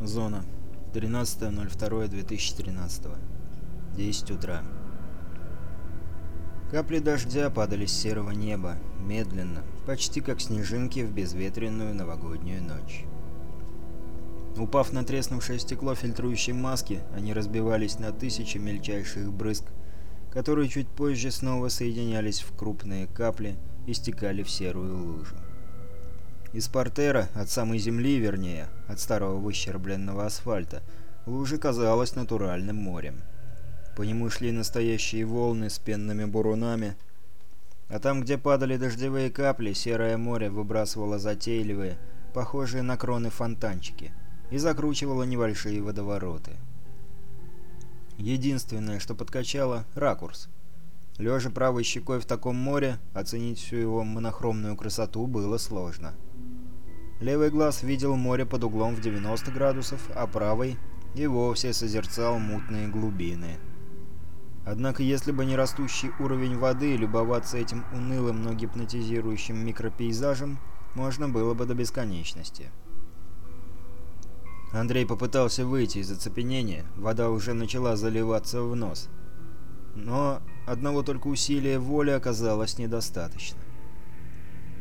Зона. 13.02.2013. 10 утра. Капли дождя падали с серого неба, медленно, почти как снежинки в безветренную новогоднюю ночь. Упав на треснувшее стекло фильтрующей маски, они разбивались на тысячи мельчайших брызг, которые чуть позже снова соединялись в крупные капли и стекали в серую лужу. Из портера, от самой земли вернее, от старого выщербленного асфальта, лужа казалось натуральным морем. По нему шли настоящие волны с пенными бурунами, а там, где падали дождевые капли, серое море выбрасывало затейливые, похожие на кроны фонтанчики, и закручивало небольшие водовороты. Единственное, что подкачало — ракурс — Лежа правой щекой в таком море, оценить всю его монохромную красоту было сложно. Левый глаз видел море под углом в 90 градусов, а правый и вовсе созерцал мутные глубины. Однако если бы не растущий уровень воды, любоваться этим унылым, но гипнотизирующим микропейзажем можно было бы до бесконечности. Андрей попытался выйти из оцепенения, вода уже начала заливаться в нос. Но Одного только усилия воли оказалось недостаточно.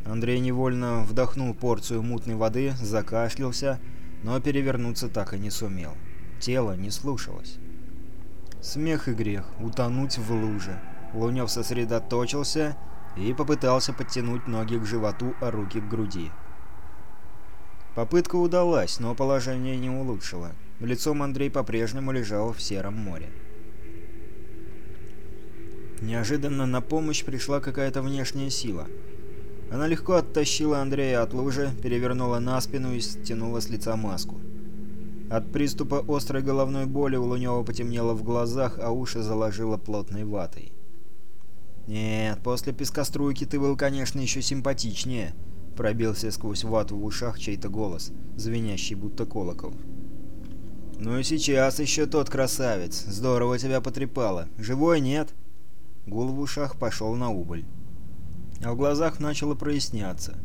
Андрей невольно вдохнул порцию мутной воды, закашлялся, но перевернуться так и не сумел. Тело не слушалось. Смех и грех, утонуть в луже. Лунев сосредоточился и попытался подтянуть ноги к животу, а руки к груди. Попытка удалась, но положение не улучшило. Лицом Андрей по-прежнему лежал в сером море. Неожиданно на помощь пришла какая-то внешняя сила. Она легко оттащила Андрея от лужи, перевернула на спину и стянула с лица маску. От приступа острой головной боли у Лунёва потемнело в глазах, а уши заложило плотной ватой. «Нет, после пескоструйки ты был, конечно, еще симпатичнее», — пробился сквозь вату в ушах чей-то голос, звенящий будто колокол. «Ну и сейчас еще тот красавец. Здорово тебя потрепало. Живой, нет?» Гул в ушах пошел на убыль. А в глазах начало проясняться.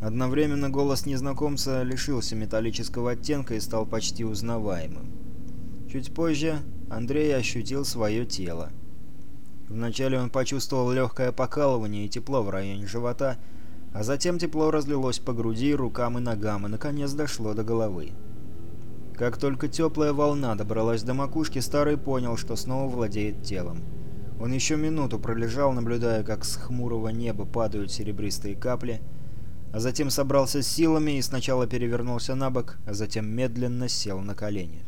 Одновременно голос незнакомца лишился металлического оттенка и стал почти узнаваемым. Чуть позже Андрей ощутил свое тело. Вначале он почувствовал легкое покалывание и тепло в районе живота, а затем тепло разлилось по груди, рукам и ногам, и наконец дошло до головы. Как только теплая волна добралась до макушки, Старый понял, что снова владеет телом. Он еще минуту пролежал, наблюдая, как с хмурого неба падают серебристые капли, а затем собрался с силами и сначала перевернулся на бок, а затем медленно сел на колени.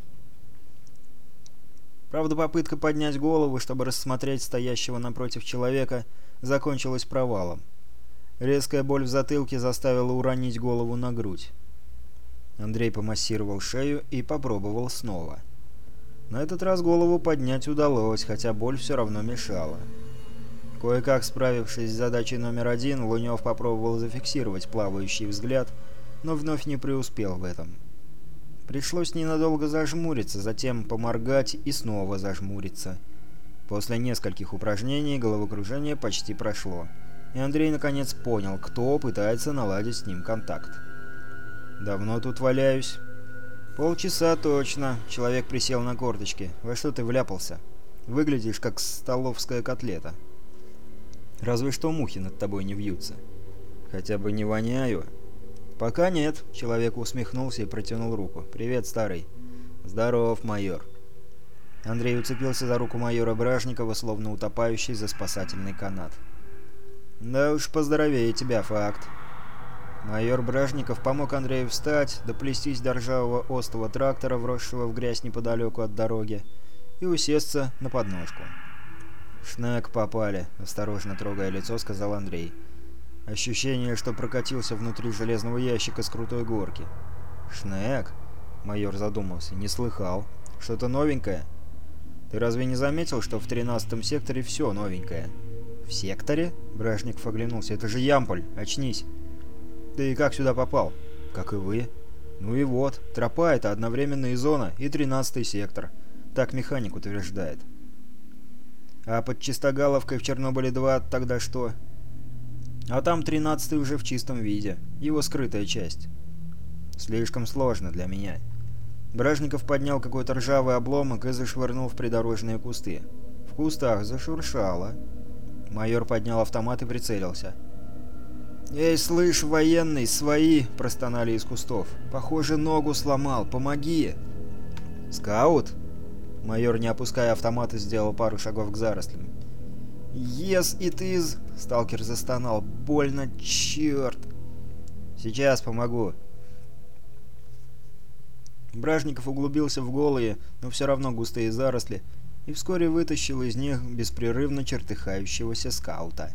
Правда, попытка поднять голову, чтобы рассмотреть стоящего напротив человека, закончилась провалом. Резкая боль в затылке заставила уронить голову на грудь. Андрей помассировал шею и попробовал снова. На этот раз голову поднять удалось, хотя боль все равно мешала. Кое-как справившись с задачей номер один, Лунев попробовал зафиксировать плавающий взгляд, но вновь не преуспел в этом. Пришлось ненадолго зажмуриться, затем поморгать и снова зажмуриться. После нескольких упражнений головокружение почти прошло, и Андрей наконец понял, кто пытается наладить с ним контакт. «Давно тут валяюсь?» «Полчаса точно», — человек присел на корточки. «Во что ты вляпался? Выглядишь, как столовская котлета. Разве что мухи над тобой не вьются». «Хотя бы не воняю». «Пока нет», — человек усмехнулся и протянул руку. «Привет, старый». «Здоров, майор». Андрей уцепился за руку майора Бражникова, словно утопающий за спасательный канат. «Да уж, поздоровее тебя, факт». Майор Бражников помог Андрею встать, доплестись до ржавого острого трактора, вросшего в грязь неподалеку от дороги, и усесться на подножку. «Шнек попали», — осторожно трогая лицо, сказал Андрей. Ощущение, что прокатился внутри железного ящика с крутой горки. «Шнек?» — майор задумался. «Не слыхал. Что-то новенькое?» «Ты разве не заметил, что в тринадцатом секторе все новенькое?» «В секторе?» — Бражников оглянулся. «Это же Ямполь! Очнись!» Ты как сюда попал? Как и вы. Ну и вот, тропа это одновременно и зона, и тринадцатый сектор. Так механик утверждает. А под Чистогаловкой в Чернобыле-2 тогда что? А там тринадцатый уже в чистом виде, его скрытая часть. Слишком сложно для меня. Бражников поднял какой-то ржавый обломок и зашвырнул в придорожные кусты. В кустах зашуршало. Майор поднял автомат и прицелился. «Эй, слышь, военный, свои!» – простонали из кустов. «Похоже, ногу сломал. Помоги!» «Скаут?» Майор, не опуская автомата, сделал пару шагов к зарослям. «Yes, it is!» – сталкер застонал. «Больно, черт!» «Сейчас помогу!» Бражников углубился в голые, но все равно густые заросли, и вскоре вытащил из них беспрерывно чертыхающегося скаута.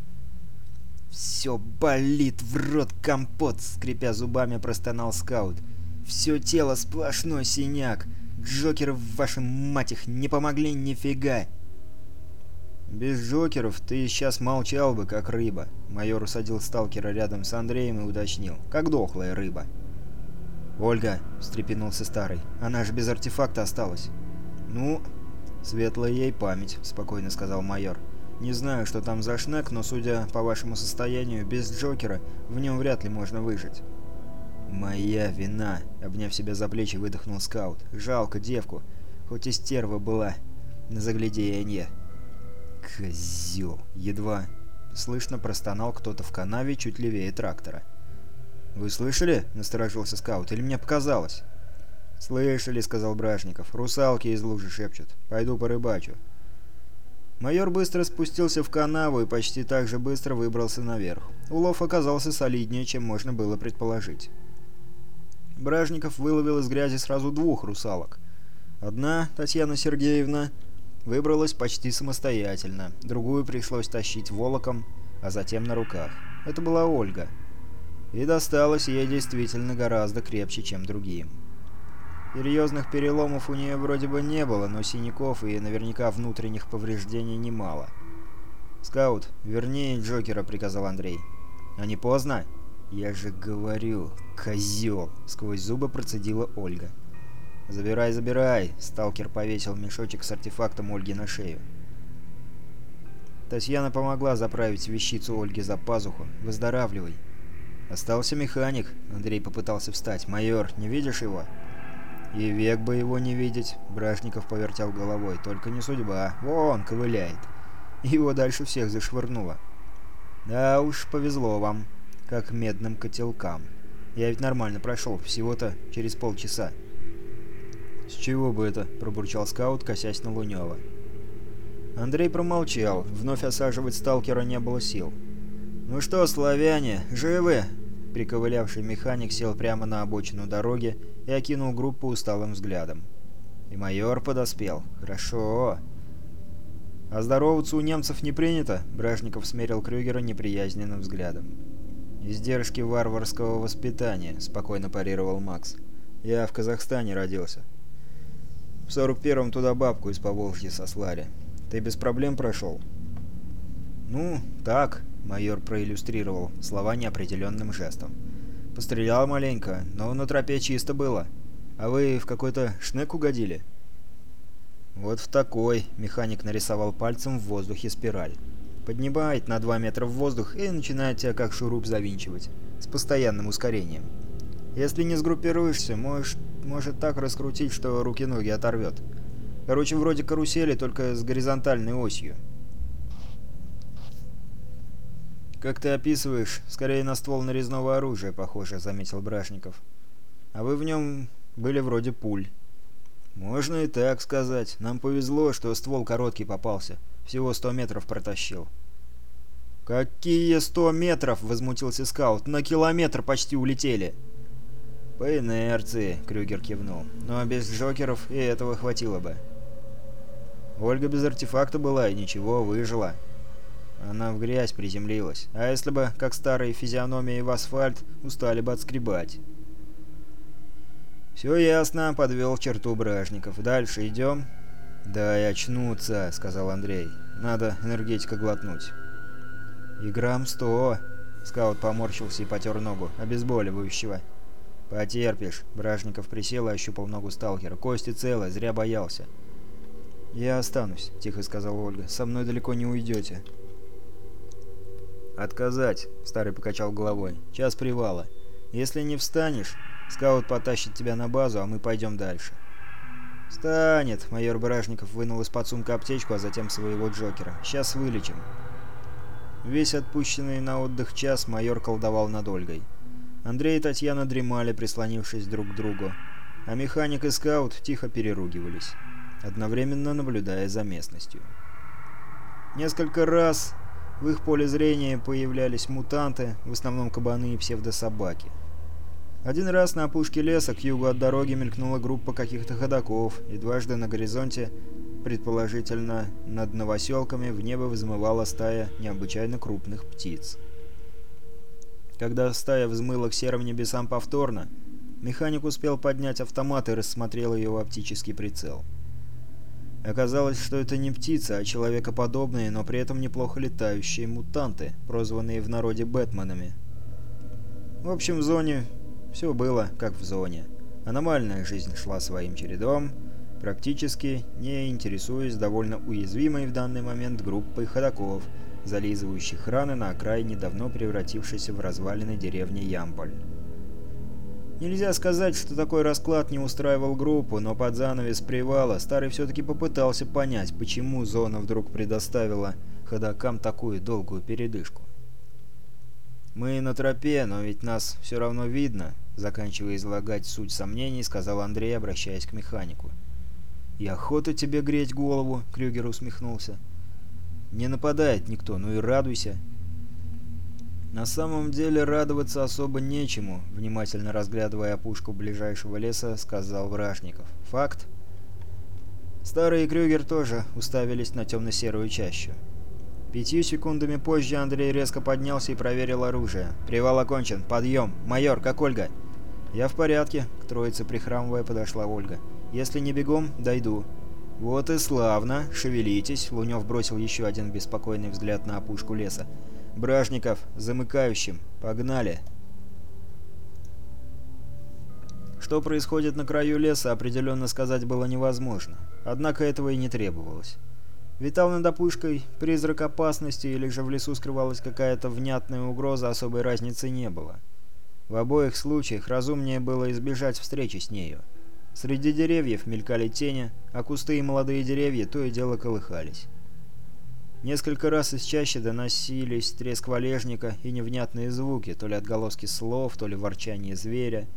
«Все болит, в рот компот!» — скрипя зубами, простонал скаут. «Все тело сплошной синяк! Джокеры в вашем мать их не помогли нифига!» «Без Джокеров ты сейчас молчал бы, как рыба!» Майор усадил сталкера рядом с Андреем и уточнил. «Как дохлая рыба!» «Ольга!» — встрепенулся старый. «Она же без артефакта осталась!» «Ну, светлая ей память!» — спокойно сказал майор. «Майор!» Не знаю, что там за шнек, но судя по вашему состоянию, без Джокера в нем вряд ли можно выжить». «Моя вина!» — обняв себя за плечи, выдохнул скаут. «Жалко девку, хоть и стерва была на загляденье». «Козел!» — едва слышно простонал кто-то в канаве чуть левее трактора. «Вы слышали?» — насторожился скаут. «Или мне показалось?» «Слышали», — сказал Бражников. «Русалки из лужи шепчут. Пойду порыбачу». Майор быстро спустился в канаву и почти так же быстро выбрался наверх. Улов оказался солиднее, чем можно было предположить. Бражников выловил из грязи сразу двух русалок. Одна, Татьяна Сергеевна, выбралась почти самостоятельно, другую пришлось тащить волоком, а затем на руках. Это была Ольга. И досталось ей действительно гораздо крепче, чем другим. Серьезных переломов у нее вроде бы не было, но синяков и наверняка внутренних повреждений немало. «Скаут, верни Джокера», — приказал Андрей. «А не поздно?» «Я же говорю, козел!» — сквозь зубы процедила Ольга. «Забирай, забирай!» — сталкер повесил мешочек с артефактом Ольги на шею. Татьяна помогла заправить вещицу Ольги за пазуху. «Выздоравливай!» «Остался механик!» — Андрей попытался встать. «Майор, не видишь его?» «И век бы его не видеть», — Брашников повертел головой. «Только не судьба. Вон, ковыляет». Его дальше всех зашвырнуло. «Да уж, повезло вам, как медным котелкам. Я ведь нормально прошел, всего-то через полчаса». «С чего бы это?» — пробурчал скаут, косясь на Лунева. Андрей промолчал. Вновь осаживать сталкера не было сил. «Ну что, славяне, живы?» Приковылявший механик сел прямо на обочину дороги и окинул группу усталым взглядом. И майор подоспел. Хорошо. А здороваться у немцев не принято, Бражников смерил Крюгера неприязненным взглядом. «Издержки варварского воспитания», — спокойно парировал Макс. «Я в Казахстане родился. В сорок первом туда бабку из Поволжья сослали. Ты без проблем прошел?» «Ну, так», Майор проиллюстрировал слова неопределенным жестом. «Пострелял маленько, но на тропе чисто было. А вы в какой-то шнек угодили?» «Вот в такой», — механик нарисовал пальцем в воздухе спираль. «Поднимает на 2 метра в воздух и начинает тебя как шуруп завинчивать. С постоянным ускорением. Если не сгруппируешься, можешь, может так раскрутить, что руки-ноги оторвет. Короче, вроде карусели, только с горизонтальной осью». «Как ты описываешь, скорее на ствол нарезного оружия похоже», — заметил Брашников. «А вы в нем были вроде пуль». «Можно и так сказать. Нам повезло, что ствол короткий попался. Всего сто метров протащил». «Какие сто метров?» — возмутился скаут. «На километр почти улетели!» «По инерции», — Крюгер кивнул. «Но без Джокеров и этого хватило бы». Ольга без артефакта была и ничего, выжила. «Выжила». Она в грязь приземлилась. А если бы, как старые физиономии в асфальт, устали бы отскребать? «Все ясно», — подвел черту бражников. «Дальше идем?» Да и очнуться», — сказал Андрей. «Надо энергетика глотнуть». «И грамм сто», — скаут поморщился и потер ногу, обезболивающего. «Потерпишь», — Бражников присел и ощупал ногу сталкера. «Кости целы, зря боялся». «Я останусь», — тихо сказала Ольга. «Со мной далеко не уйдете». «Отказать!» — старый покачал головой. «Час привала. Если не встанешь, скаут потащит тебя на базу, а мы пойдем дальше». «Встанет!» — майор Бражников вынул из-под сумка аптечку, а затем своего Джокера. «Сейчас вылечим». Весь отпущенный на отдых час майор колдовал над Ольгой. Андрей и Татьяна дремали, прислонившись друг к другу, а механик и скаут тихо переругивались, одновременно наблюдая за местностью. Несколько раз в их поле зрения появлялись мутанты, в основном кабаны и псевдособаки. Один раз на опушке леса к югу от дороги мелькнула группа каких-то ходоков, и дважды на горизонте, предположительно над новоселками, в небо взмывала стая необычайно крупных птиц. Когда стая взмыла к серым небесам повторно, механик успел поднять автомат и рассмотрел ее в оптический прицел. Оказалось, что это не птицы, а человекоподобные, но при этом неплохо летающие мутанты, прозванные в народе Бэтменами. В общем, в зоне все было, как в зоне. Аномальная жизнь шла своим чередом, практически не интересуясь довольно уязвимой в данный момент группой ходоков, зализывающих раны на окраине давно превратившейся в развалины деревни Ямполь. Нельзя сказать, что такой расклад не устраивал группу, но под занавес привала Старый все-таки попытался понять, почему зона вдруг предоставила ходокам такую долгую передышку. «Мы на тропе, но ведь нас все равно видно», — заканчивая излагать суть сомнений, сказал Андрей, обращаясь к механику. «И охота тебе греть голову», — Крюгер усмехнулся. «Не нападает никто, ну и радуйся. На самом деле радоваться особо нечему, внимательно разглядывая опушку ближайшего леса, сказал Вражников. Факт. Старый Крюгер тоже уставились на темно-серую чащу. Пятью секундами позже Андрей резко поднялся и проверил оружие. «Привал окончен. Подъем. Майор, как Ольга?» «Я в порядке», — к троице прихрамывая подошла Ольга. «Если не бегом, дойду». «Вот и славно. Шевелитесь», — Лунев бросил еще один беспокойный взгляд на опушку леса. Бражников, замыкающим. Погнали!» Что происходит на краю леса, определенно сказать было невозможно. Однако этого и не требовалось. Витал над опушкой призрак опасности, или же в лесу скрывалась какая-то внятная угроза, особой разницы не было. В обоих случаях разумнее было избежать встречи с нею. Среди деревьев мелькали тени, а кусты и молодые деревья то и дело колыхались. Несколько раз из чаще доносились треск валежника и невнятные звуки, то ли отголоски слов, то ли ворчание зверя.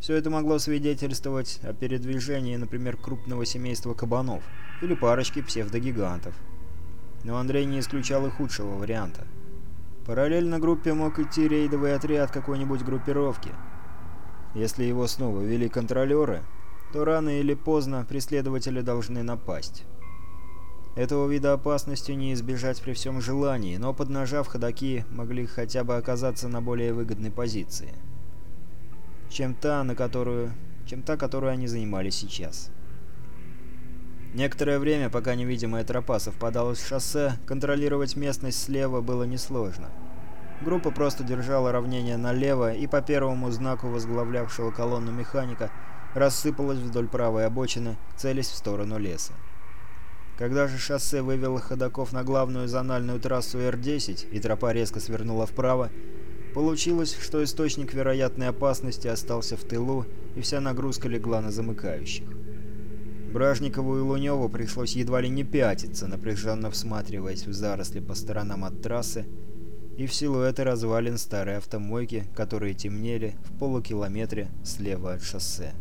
Все это могло свидетельствовать о передвижении, например, крупного семейства кабанов или парочки псевдогигантов. Но Андрей не исключал и худшего варианта. Параллельно группе мог идти рейдовый отряд какой-нибудь группировки. Если его снова вели контролеры, то рано или поздно преследователи должны напасть. Этого вида опасности не избежать при всем желании, но поднажав, ходаки могли хотя бы оказаться на более выгодной позиции, чем та, на которую, чем та, которую они занимали сейчас. Некоторое время, пока невидимая тропа совпадала с шоссе, контролировать местность слева было несложно. Группа просто держала равнение налево и по первому знаку возглавлявшего колонну механика рассыпалась вдоль правой обочины, целясь в сторону леса. Когда же шоссе вывело ходоков на главную зональную трассу Р-10, и тропа резко свернула вправо, получилось, что источник вероятной опасности остался в тылу, и вся нагрузка легла на замыкающих. Бражникову и Луневу пришлось едва ли не пятиться, напряженно всматриваясь в заросли по сторонам от трассы, и в силуэты развалин старой автомойки, которые темнели в полукилометре слева от шоссе.